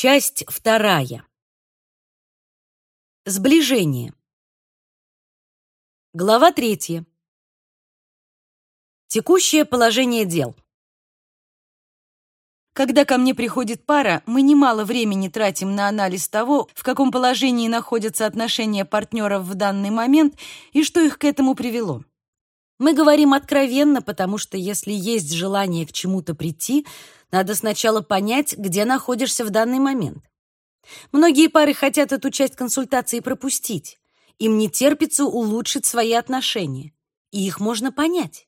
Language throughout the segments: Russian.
Часть вторая. Сближение. Глава третья. Текущее положение дел. Когда ко мне приходит пара, мы немало времени тратим на анализ того, в каком положении находятся отношения партнеров в данный момент и что их к этому привело. Мы говорим откровенно, потому что если есть желание к чему-то прийти, надо сначала понять, где находишься в данный момент. Многие пары хотят эту часть консультации пропустить. Им не терпится улучшить свои отношения, и их можно понять.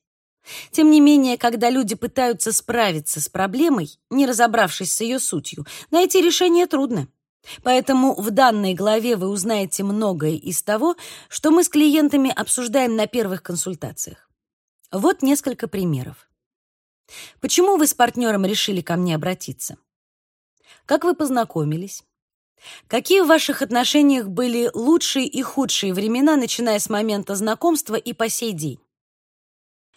Тем не менее, когда люди пытаются справиться с проблемой, не разобравшись с ее сутью, найти решение трудно. Поэтому в данной главе вы узнаете многое из того, что мы с клиентами обсуждаем на первых консультациях. Вот несколько примеров. Почему вы с партнером решили ко мне обратиться? Как вы познакомились? Какие в ваших отношениях были лучшие и худшие времена, начиная с момента знакомства и по сей день?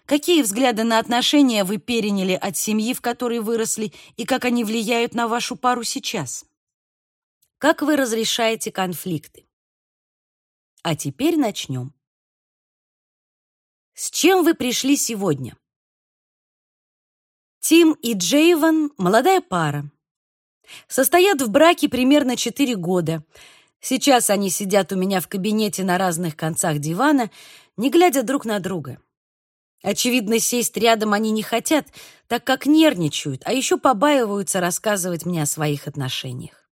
Какие взгляды на отношения вы переняли от семьи, в которой выросли, и как они влияют на вашу пару сейчас? Как вы разрешаете конфликты? А теперь начнем. С чем вы пришли сегодня? Тим и Джейван – молодая пара. Состоят в браке примерно 4 года. Сейчас они сидят у меня в кабинете на разных концах дивана, не глядя друг на друга. Очевидно, сесть рядом они не хотят, так как нервничают, а еще побаиваются рассказывать мне о своих отношениях.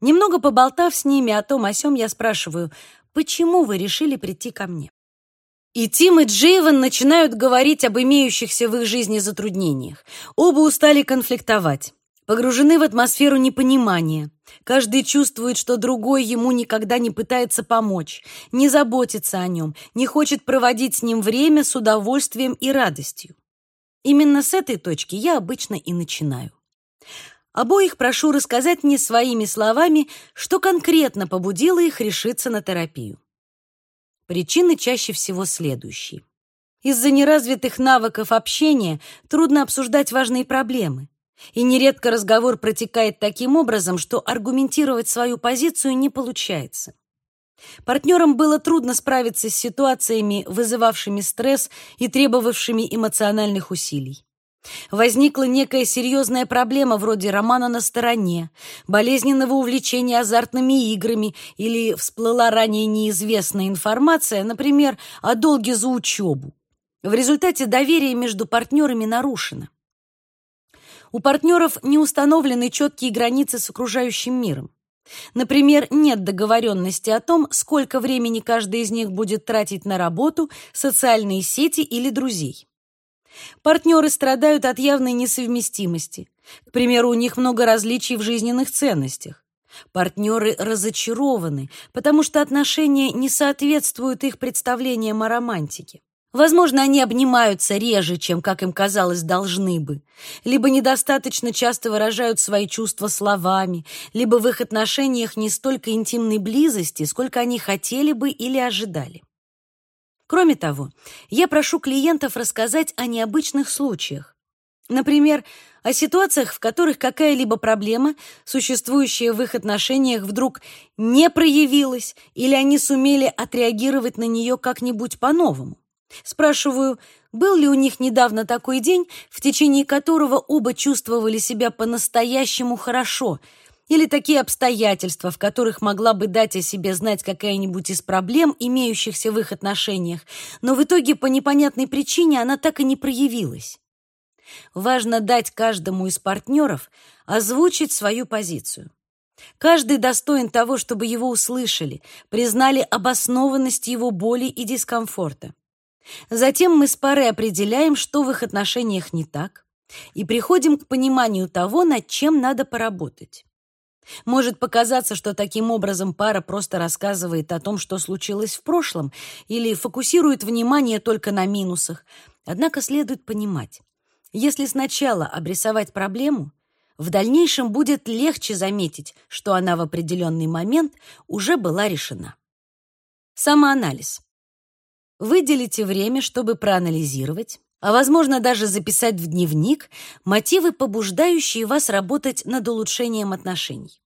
Немного поболтав с ними о том о сём, я спрашиваю, почему вы решили прийти ко мне? И Тим и Джейвен начинают говорить об имеющихся в их жизни затруднениях. Оба устали конфликтовать, погружены в атмосферу непонимания. Каждый чувствует, что другой ему никогда не пытается помочь, не заботится о нем, не хочет проводить с ним время с удовольствием и радостью. Именно с этой точки я обычно и начинаю. Обоих прошу рассказать мне своими словами, что конкретно побудило их решиться на терапию. Причины чаще всего следующие. Из-за неразвитых навыков общения трудно обсуждать важные проблемы. И нередко разговор протекает таким образом, что аргументировать свою позицию не получается. Партнерам было трудно справиться с ситуациями, вызывавшими стресс и требовавшими эмоциональных усилий. Возникла некая серьезная проблема вроде романа на стороне, болезненного увлечения азартными играми или всплыла ранее неизвестная информация, например, о долге за учебу. В результате доверие между партнерами нарушено. У партнеров не установлены четкие границы с окружающим миром. Например, нет договоренности о том, сколько времени каждый из них будет тратить на работу, социальные сети или друзей. Партнеры страдают от явной несовместимости. К примеру, у них много различий в жизненных ценностях. Партнеры разочарованы, потому что отношения не соответствуют их представлениям о романтике. Возможно, они обнимаются реже, чем, как им казалось, должны бы, либо недостаточно часто выражают свои чувства словами, либо в их отношениях не столько интимной близости, сколько они хотели бы или ожидали. Кроме того, я прошу клиентов рассказать о необычных случаях. Например, о ситуациях, в которых какая-либо проблема, существующая в их отношениях, вдруг не проявилась или они сумели отреагировать на нее как-нибудь по-новому. Спрашиваю, был ли у них недавно такой день, в течение которого оба чувствовали себя по-настоящему хорошо, или такие обстоятельства, в которых могла бы дать о себе знать какая-нибудь из проблем, имеющихся в их отношениях, но в итоге по непонятной причине она так и не проявилась. Важно дать каждому из партнеров озвучить свою позицию. Каждый достоин того, чтобы его услышали, признали обоснованность его боли и дискомфорта. Затем мы с парой определяем, что в их отношениях не так, и приходим к пониманию того, над чем надо поработать. Может показаться, что таким образом пара просто рассказывает о том, что случилось в прошлом, или фокусирует внимание только на минусах. Однако следует понимать, если сначала обрисовать проблему, в дальнейшем будет легче заметить, что она в определенный момент уже была решена. Самоанализ. Выделите время, чтобы проанализировать, а, возможно, даже записать в дневник мотивы, побуждающие вас работать над улучшением отношений.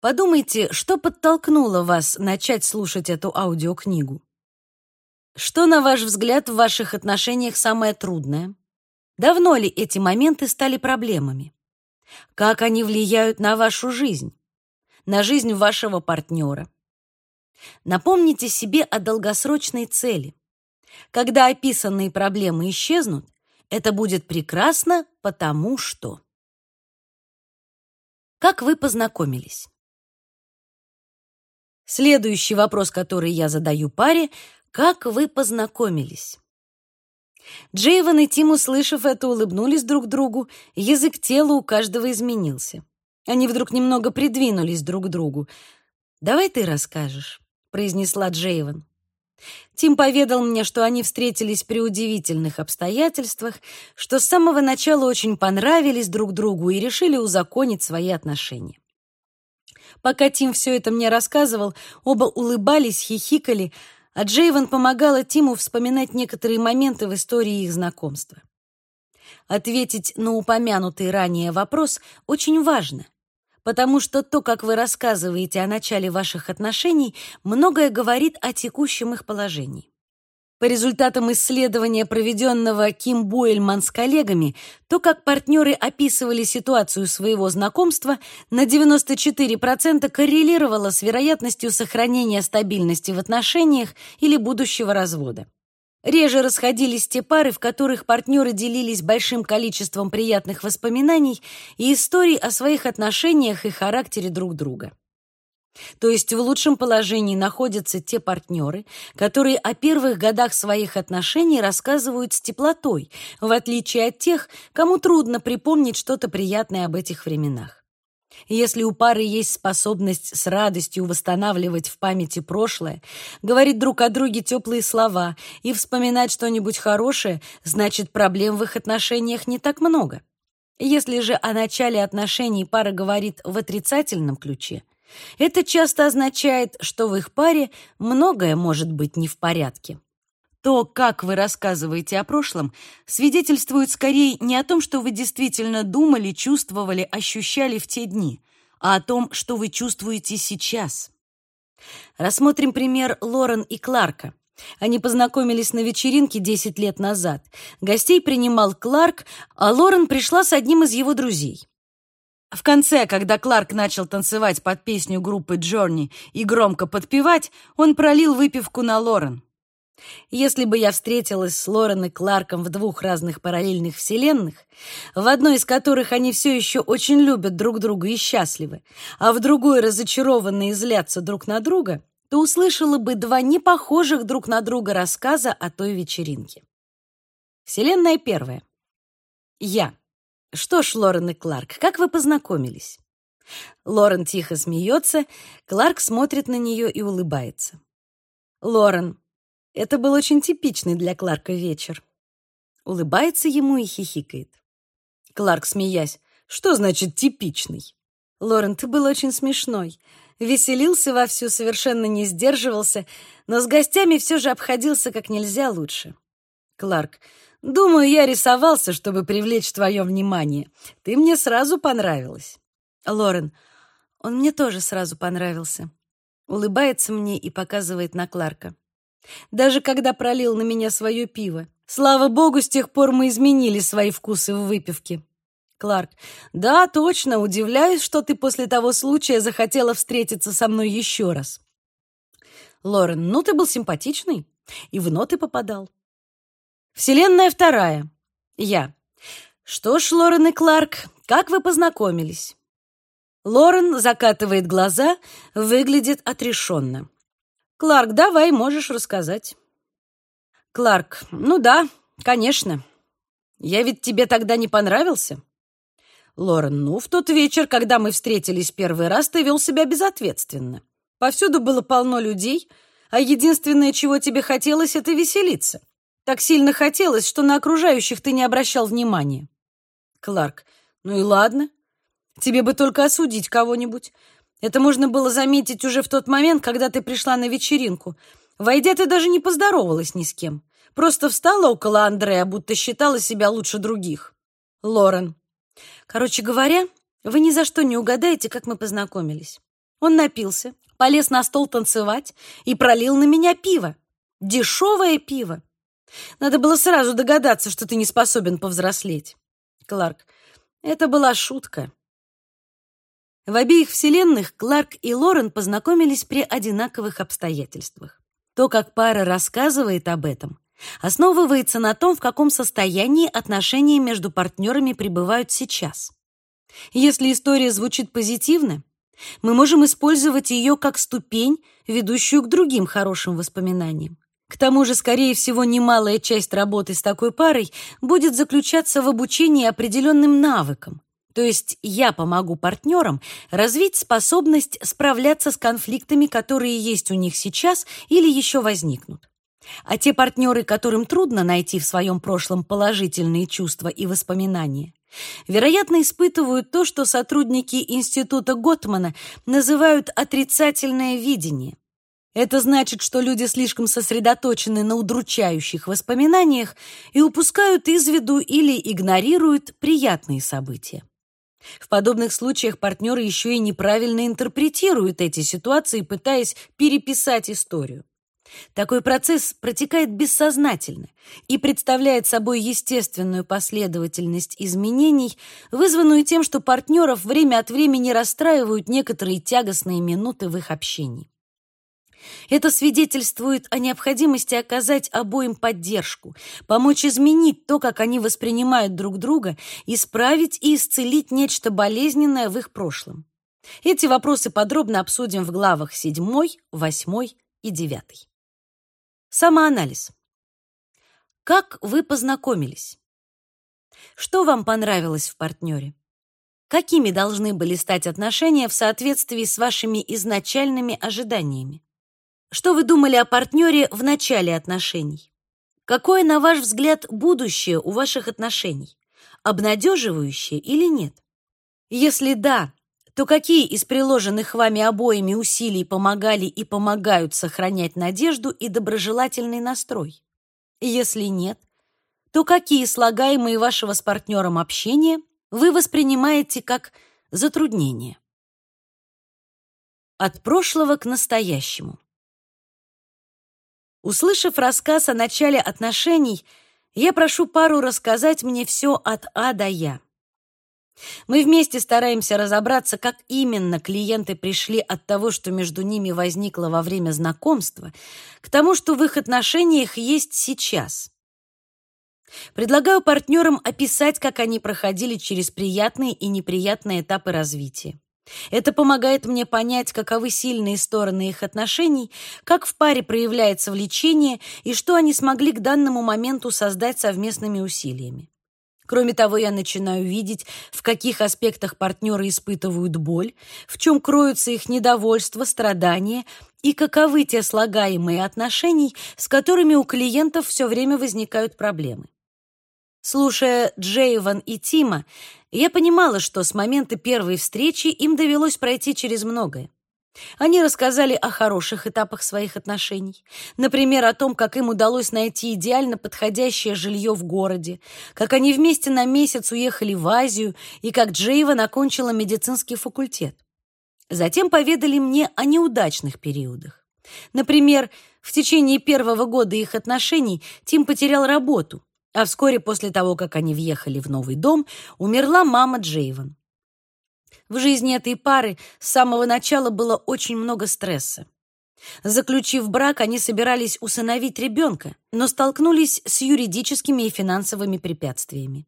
Подумайте, что подтолкнуло вас начать слушать эту аудиокнигу. Что, на ваш взгляд, в ваших отношениях самое трудное? Давно ли эти моменты стали проблемами? Как они влияют на вашу жизнь? На жизнь вашего партнера? Напомните себе о долгосрочной цели. Когда описанные проблемы исчезнут, это будет прекрасно, потому что... Как вы познакомились? Следующий вопрос, который я задаю паре, как вы познакомились? Джейвен и Тим, услышав это, улыбнулись друг другу, язык тела у каждого изменился. Они вдруг немного придвинулись друг к другу. «Давай ты расскажешь», — произнесла Джейвен. Тим поведал мне, что они встретились при удивительных обстоятельствах, что с самого начала очень понравились друг другу и решили узаконить свои отношения. Пока Тим все это мне рассказывал, оба улыбались, хихикали, а Джейвен помогала Тиму вспоминать некоторые моменты в истории их знакомства. Ответить на упомянутый ранее вопрос очень важно, потому что то, как вы рассказываете о начале ваших отношений, многое говорит о текущем их положении. По результатам исследования, проведенного Ким Бойльман с коллегами, то, как партнеры описывали ситуацию своего знакомства, на 94% коррелировало с вероятностью сохранения стабильности в отношениях или будущего развода. Реже расходились те пары, в которых партнеры делились большим количеством приятных воспоминаний и историй о своих отношениях и характере друг друга. То есть в лучшем положении находятся те партнеры, которые о первых годах своих отношений рассказывают с теплотой, в отличие от тех, кому трудно припомнить что-то приятное об этих временах. Если у пары есть способность с радостью восстанавливать в памяти прошлое, говорить друг о друге теплые слова и вспоминать что-нибудь хорошее, значит, проблем в их отношениях не так много. Если же о начале отношений пара говорит в отрицательном ключе, это часто означает, что в их паре многое может быть не в порядке. То, как вы рассказываете о прошлом, свидетельствует скорее не о том, что вы действительно думали, чувствовали, ощущали в те дни, а о том, что вы чувствуете сейчас. Рассмотрим пример Лорен и Кларка. Они познакомились на вечеринке 10 лет назад. Гостей принимал Кларк, а Лорен пришла с одним из его друзей. В конце, когда Кларк начал танцевать под песню группы Джорни и громко подпевать, он пролил выпивку на Лорен. Если бы я встретилась с Лорен и Кларком в двух разных параллельных вселенных, в одной из которых они все еще очень любят друг друга и счастливы, а в другой разочарованные и злятся друг на друга, то услышала бы два непохожих друг на друга рассказа о той вечеринке. Вселенная первая. Я. Что ж, Лорен и Кларк, как вы познакомились? Лорен тихо смеется, Кларк смотрит на нее и улыбается. Лорен. Это был очень типичный для Кларка вечер. Улыбается ему и хихикает. Кларк, смеясь. Что значит типичный? Лорен, ты был очень смешной. Веселился вовсю, совершенно не сдерживался, но с гостями все же обходился как нельзя лучше. Кларк. Думаю, я рисовался, чтобы привлечь твое внимание. Ты мне сразу понравилась. Лорен. Он мне тоже сразу понравился. Улыбается мне и показывает на Кларка. Даже когда пролил на меня свое пиво. Слава богу, с тех пор мы изменили свои вкусы в выпивке. Кларк. Да, точно, удивляюсь, что ты после того случая захотела встретиться со мной еще раз. Лорен. Ну, ты был симпатичный и в ноты попадал. Вселенная вторая. Я. Что ж, Лорен и Кларк, как вы познакомились? Лорен закатывает глаза, выглядит отрешенно. Кларк, давай, можешь рассказать. Кларк. Ну да, конечно. Я ведь тебе тогда не понравился. Лорен, ну, в тот вечер, когда мы встретились первый раз, ты вел себя безответственно. Повсюду было полно людей, а единственное, чего тебе хотелось, это веселиться. Так сильно хотелось, что на окружающих ты не обращал внимания. Кларк. Ну и ладно. Тебе бы только осудить кого-нибудь. Это можно было заметить уже в тот момент, когда ты пришла на вечеринку. Войдя, ты даже не поздоровалась ни с кем. Просто встала около Андрея, будто считала себя лучше других. Лорен. Короче говоря, вы ни за что не угадаете, как мы познакомились. Он напился, полез на стол танцевать и пролил на меня пиво. Дешевое пиво. Надо было сразу догадаться, что ты не способен повзрослеть. Кларк. Это была шутка. В обеих вселенных Кларк и Лорен познакомились при одинаковых обстоятельствах. То, как пара рассказывает об этом, основывается на том, в каком состоянии отношения между партнерами пребывают сейчас. Если история звучит позитивно, мы можем использовать ее как ступень, ведущую к другим хорошим воспоминаниям. К тому же, скорее всего, немалая часть работы с такой парой будет заключаться в обучении определенным навыкам. То есть я помогу партнерам развить способность справляться с конфликтами, которые есть у них сейчас или еще возникнут. А те партнеры, которым трудно найти в своем прошлом положительные чувства и воспоминания, вероятно, испытывают то, что сотрудники Института Готмана называют отрицательное видение. Это значит, что люди слишком сосредоточены на удручающих воспоминаниях и упускают из виду или игнорируют приятные события. В подобных случаях партнеры еще и неправильно интерпретируют эти ситуации, пытаясь переписать историю. Такой процесс протекает бессознательно и представляет собой естественную последовательность изменений, вызванную тем, что партнеров время от времени расстраивают некоторые тягостные минуты в их общении. Это свидетельствует о необходимости оказать обоим поддержку, помочь изменить то, как они воспринимают друг друга, исправить и исцелить нечто болезненное в их прошлом. Эти вопросы подробно обсудим в главах 7, 8 и 9. Самоанализ. Как вы познакомились? Что вам понравилось в партнере? Какими должны были стать отношения в соответствии с вашими изначальными ожиданиями? Что вы думали о партнере в начале отношений? Какое, на ваш взгляд, будущее у ваших отношений? Обнадеживающее или нет? Если да, то какие из приложенных вами обоими усилий помогали и помогают сохранять надежду и доброжелательный настрой? Если нет, то какие слагаемые вашего с партнером общения вы воспринимаете как затруднения? От прошлого к настоящему. Услышав рассказ о начале отношений, я прошу пару рассказать мне все от А до Я. Мы вместе стараемся разобраться, как именно клиенты пришли от того, что между ними возникло во время знакомства, к тому, что в их отношениях есть сейчас. Предлагаю партнерам описать, как они проходили через приятные и неприятные этапы развития. Это помогает мне понять, каковы сильные стороны их отношений, как в паре проявляется влечение и что они смогли к данному моменту создать совместными усилиями. Кроме того, я начинаю видеть, в каких аспектах партнеры испытывают боль, в чем кроются их недовольство, страдания и каковы те слагаемые отношений, с которыми у клиентов все время возникают проблемы. Слушая Джейван и Тима, я понимала, что с момента первой встречи им довелось пройти через многое. Они рассказали о хороших этапах своих отношений, например, о том, как им удалось найти идеально подходящее жилье в городе, как они вместе на месяц уехали в Азию и как Джейван окончила медицинский факультет. Затем поведали мне о неудачных периодах. Например, в течение первого года их отношений Тим потерял работу, а вскоре после того, как они въехали в новый дом, умерла мама Джейван. В жизни этой пары с самого начала было очень много стресса. Заключив брак, они собирались усыновить ребенка, но столкнулись с юридическими и финансовыми препятствиями.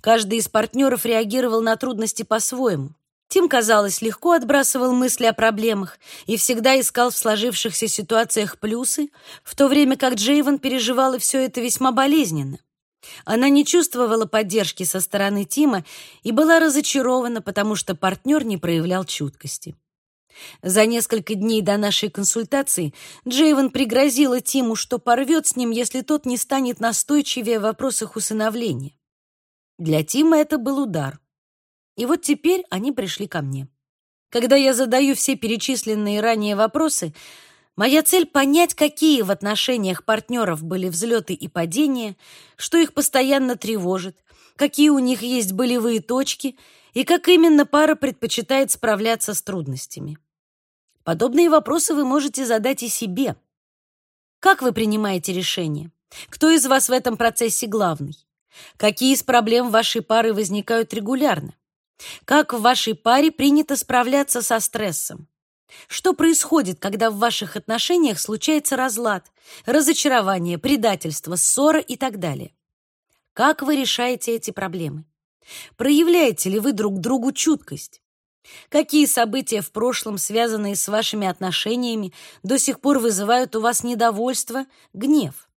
Каждый из партнеров реагировал на трудности по-своему. Тим, казалось, легко отбрасывал мысли о проблемах и всегда искал в сложившихся ситуациях плюсы, в то время как Джейвен переживала все это весьма болезненно. Она не чувствовала поддержки со стороны Тима и была разочарована, потому что партнер не проявлял чуткости. За несколько дней до нашей консультации Джейвен пригрозила Тиму, что порвет с ним, если тот не станет настойчивее в вопросах усыновления. Для Тима это был удар. И вот теперь они пришли ко мне. Когда я задаю все перечисленные ранее вопросы, Моя цель — понять, какие в отношениях партнеров были взлеты и падения, что их постоянно тревожит, какие у них есть болевые точки и как именно пара предпочитает справляться с трудностями. Подобные вопросы вы можете задать и себе. Как вы принимаете решения? Кто из вас в этом процессе главный? Какие из проблем вашей пары возникают регулярно? Как в вашей паре принято справляться со стрессом? Что происходит, когда в ваших отношениях случается разлад, разочарование, предательство, ссора и так далее? Как вы решаете эти проблемы? Проявляете ли вы друг другу чуткость? Какие события в прошлом, связанные с вашими отношениями, до сих пор вызывают у вас недовольство, гнев?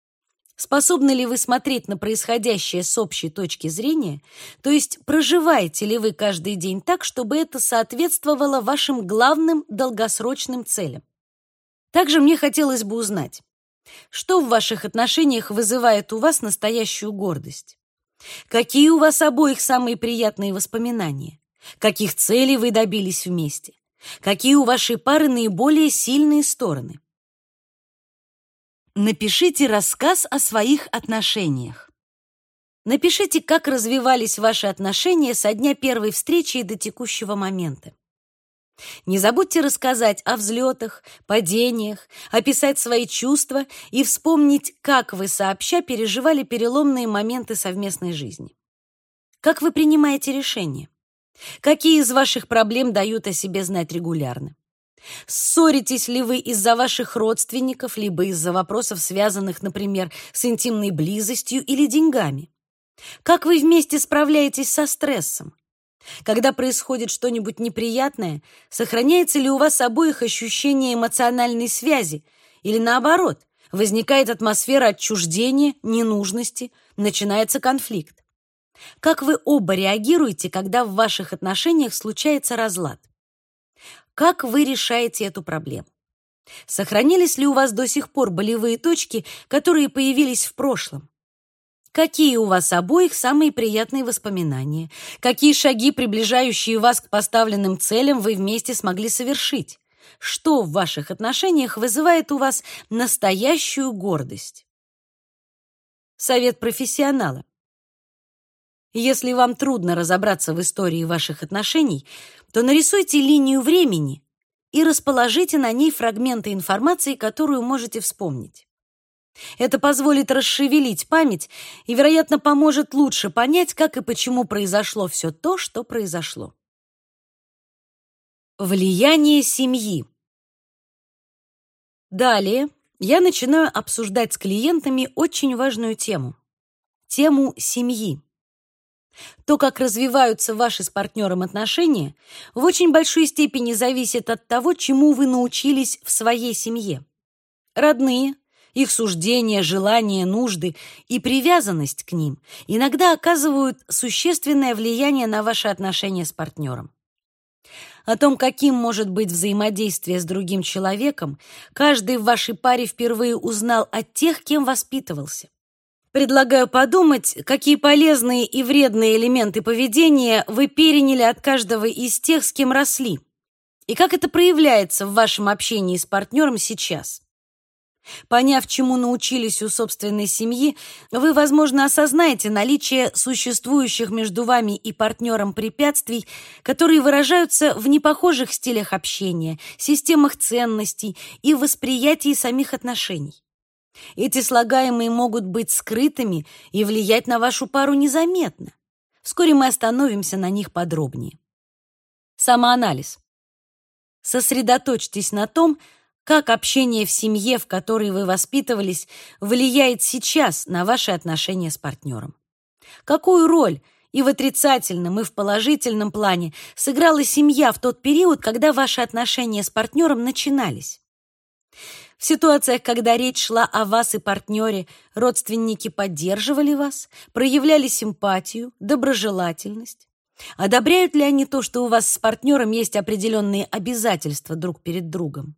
Способны ли вы смотреть на происходящее с общей точки зрения, то есть проживаете ли вы каждый день так, чтобы это соответствовало вашим главным долгосрочным целям? Также мне хотелось бы узнать, что в ваших отношениях вызывает у вас настоящую гордость? Какие у вас обоих самые приятные воспоминания? Каких целей вы добились вместе? Какие у вашей пары наиболее сильные стороны? Напишите рассказ о своих отношениях. Напишите, как развивались ваши отношения со дня первой встречи и до текущего момента. Не забудьте рассказать о взлетах, падениях, описать свои чувства и вспомнить, как вы сообща переживали переломные моменты совместной жизни. Как вы принимаете решения? Какие из ваших проблем дают о себе знать регулярно? Ссоритесь ли вы из-за ваших родственников, либо из-за вопросов, связанных, например, с интимной близостью или деньгами? Как вы вместе справляетесь со стрессом? Когда происходит что-нибудь неприятное, сохраняется ли у вас обоих ощущение эмоциональной связи? Или наоборот, возникает атмосфера отчуждения, ненужности, начинается конфликт? Как вы оба реагируете, когда в ваших отношениях случается разлад? Как вы решаете эту проблему? Сохранились ли у вас до сих пор болевые точки, которые появились в прошлом? Какие у вас обоих самые приятные воспоминания? Какие шаги, приближающие вас к поставленным целям, вы вместе смогли совершить? Что в ваших отношениях вызывает у вас настоящую гордость? Совет профессионала. Если вам трудно разобраться в истории ваших отношений, то нарисуйте линию времени и расположите на ней фрагменты информации, которую можете вспомнить. Это позволит расшевелить память и, вероятно, поможет лучше понять, как и почему произошло все то, что произошло. Влияние семьи. Далее я начинаю обсуждать с клиентами очень важную тему тему семьи. То, как развиваются ваши с партнером отношения, в очень большой степени зависит от того, чему вы научились в своей семье. Родные, их суждения, желания, нужды и привязанность к ним иногда оказывают существенное влияние на ваши отношения с партнером. О том, каким может быть взаимодействие с другим человеком, каждый в вашей паре впервые узнал от тех, кем воспитывался. Предлагаю подумать, какие полезные и вредные элементы поведения вы переняли от каждого из тех, с кем росли, и как это проявляется в вашем общении с партнером сейчас. Поняв, чему научились у собственной семьи, вы, возможно, осознаете наличие существующих между вами и партнером препятствий, которые выражаются в непохожих стилях общения, системах ценностей и восприятии самих отношений. Эти слагаемые могут быть скрытыми и влиять на вашу пару незаметно. Вскоре мы остановимся на них подробнее. Самоанализ. Сосредоточьтесь на том, как общение в семье, в которой вы воспитывались, влияет сейчас на ваши отношения с партнером. Какую роль и в отрицательном, и в положительном плане сыграла семья в тот период, когда ваши отношения с партнером начинались? В ситуациях, когда речь шла о вас и партнере, родственники поддерживали вас, проявляли симпатию, доброжелательность. Одобряют ли они то, что у вас с партнером есть определенные обязательства друг перед другом?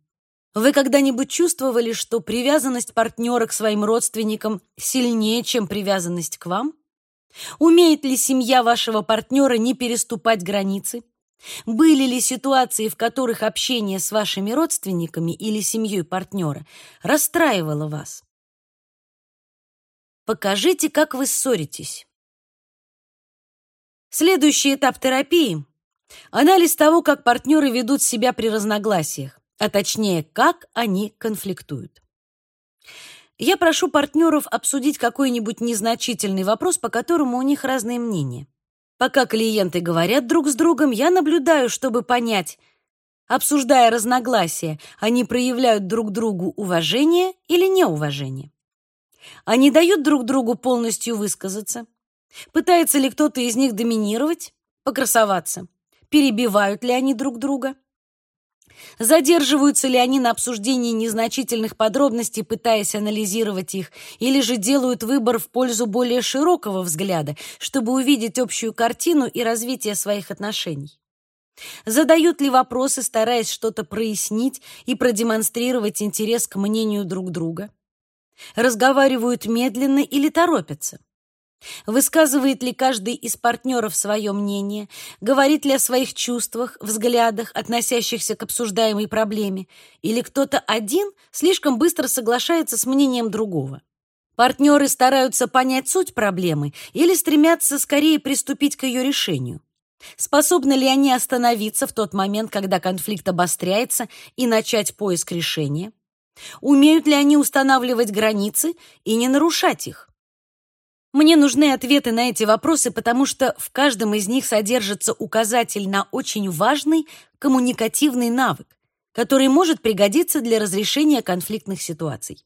Вы когда-нибудь чувствовали, что привязанность партнера к своим родственникам сильнее, чем привязанность к вам? Умеет ли семья вашего партнера не переступать границы, Были ли ситуации, в которых общение с вашими родственниками или семьей партнера расстраивало вас? Покажите, как вы ссоритесь. Следующий этап терапии – анализ того, как партнеры ведут себя при разногласиях, а точнее, как они конфликтуют. Я прошу партнеров обсудить какой-нибудь незначительный вопрос, по которому у них разные мнения. Пока клиенты говорят друг с другом, я наблюдаю, чтобы понять, обсуждая разногласия, они проявляют друг другу уважение или неуважение. Они дают друг другу полностью высказаться. Пытается ли кто-то из них доминировать, покрасоваться? Перебивают ли они друг друга? Задерживаются ли они на обсуждении незначительных подробностей, пытаясь анализировать их, или же делают выбор в пользу более широкого взгляда, чтобы увидеть общую картину и развитие своих отношений? Задают ли вопросы, стараясь что-то прояснить и продемонстрировать интерес к мнению друг друга? Разговаривают медленно или торопятся? Высказывает ли каждый из партнеров свое мнение, говорит ли о своих чувствах, взглядах, относящихся к обсуждаемой проблеме, или кто-то один слишком быстро соглашается с мнением другого? Партнеры стараются понять суть проблемы или стремятся скорее приступить к ее решению? Способны ли они остановиться в тот момент, когда конфликт обостряется, и начать поиск решения? Умеют ли они устанавливать границы и не нарушать их? Мне нужны ответы на эти вопросы, потому что в каждом из них содержится указатель на очень важный коммуникативный навык, который может пригодиться для разрешения конфликтных ситуаций.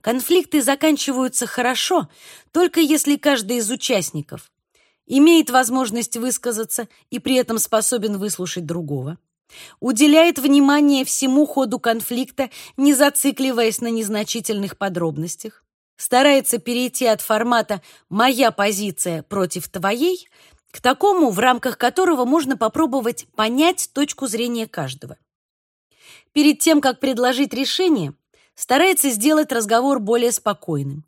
Конфликты заканчиваются хорошо, только если каждый из участников имеет возможность высказаться и при этом способен выслушать другого, уделяет внимание всему ходу конфликта, не зацикливаясь на незначительных подробностях, старается перейти от формата «моя позиция против твоей» к такому, в рамках которого можно попробовать понять точку зрения каждого. Перед тем, как предложить решение, старается сделать разговор более спокойным,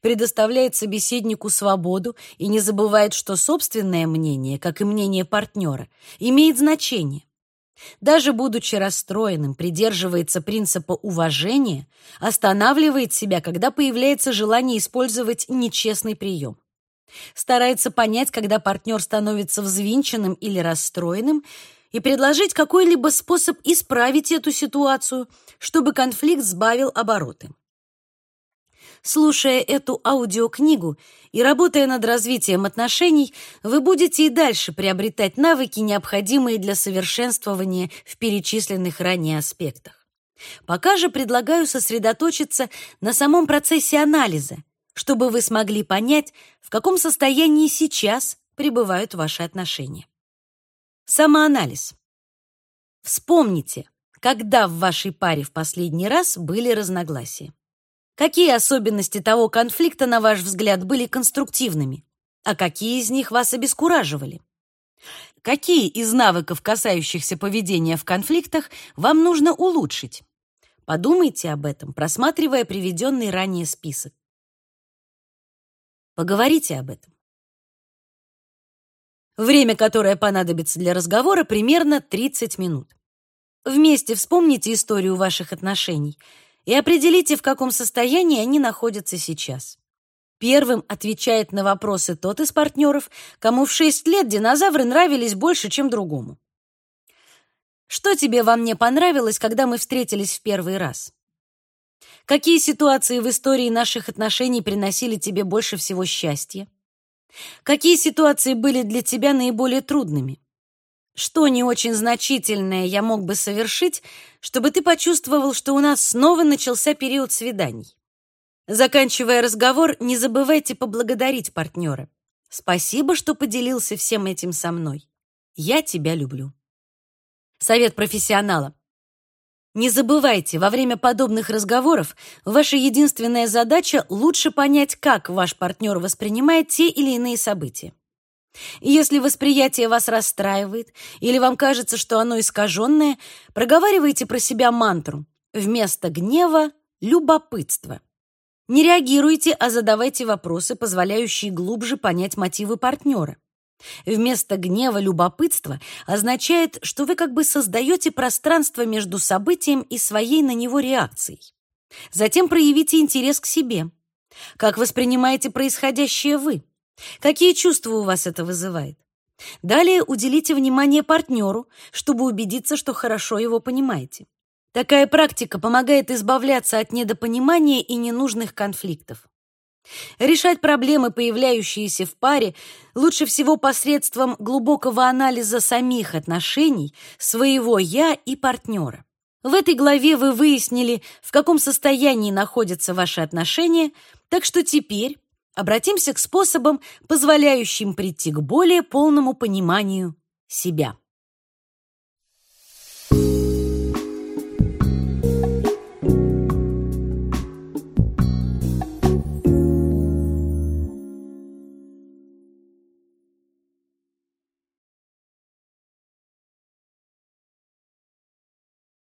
предоставляет собеседнику свободу и не забывает, что собственное мнение, как и мнение партнера, имеет значение. Даже будучи расстроенным, придерживается принципа уважения, останавливает себя, когда появляется желание использовать нечестный прием. Старается понять, когда партнер становится взвинченным или расстроенным, и предложить какой-либо способ исправить эту ситуацию, чтобы конфликт сбавил обороты. Слушая эту аудиокнигу и работая над развитием отношений, вы будете и дальше приобретать навыки, необходимые для совершенствования в перечисленных ранее аспектах. Пока же предлагаю сосредоточиться на самом процессе анализа, чтобы вы смогли понять, в каком состоянии сейчас пребывают ваши отношения. Самоанализ. Вспомните, когда в вашей паре в последний раз были разногласия. Какие особенности того конфликта, на ваш взгляд, были конструктивными, а какие из них вас обескураживали? Какие из навыков, касающихся поведения в конфликтах, вам нужно улучшить? Подумайте об этом, просматривая приведенный ранее список. Поговорите об этом. Время, которое понадобится для разговора, примерно 30 минут. Вместе вспомните историю ваших отношений – и определите, в каком состоянии они находятся сейчас. Первым отвечает на вопросы тот из партнеров, кому в 6 лет динозавры нравились больше, чем другому. Что тебе во мне понравилось, когда мы встретились в первый раз? Какие ситуации в истории наших отношений приносили тебе больше всего счастья? Какие ситуации были для тебя наиболее трудными? Что не очень значительное я мог бы совершить, чтобы ты почувствовал, что у нас снова начался период свиданий? Заканчивая разговор, не забывайте поблагодарить партнера. Спасибо, что поделился всем этим со мной. Я тебя люблю. Совет профессионала. Не забывайте, во время подобных разговоров ваша единственная задача лучше понять, как ваш партнер воспринимает те или иные события. Если восприятие вас расстраивает или вам кажется, что оно искаженное, проговаривайте про себя мантру. Вместо гнева — любопытство. Не реагируйте, а задавайте вопросы, позволяющие глубже понять мотивы партнера. Вместо гнева любопытство означает, что вы как бы создаете пространство между событием и своей на него реакцией. Затем проявите интерес к себе. Как воспринимаете происходящее вы? Какие чувства у вас это вызывает? Далее уделите внимание партнеру, чтобы убедиться, что хорошо его понимаете. Такая практика помогает избавляться от недопонимания и ненужных конфликтов. Решать проблемы, появляющиеся в паре, лучше всего посредством глубокого анализа самих отношений, своего «я» и партнера. В этой главе вы выяснили, в каком состоянии находятся ваши отношения, так что теперь обратимся к способам, позволяющим прийти к более полному пониманию себя.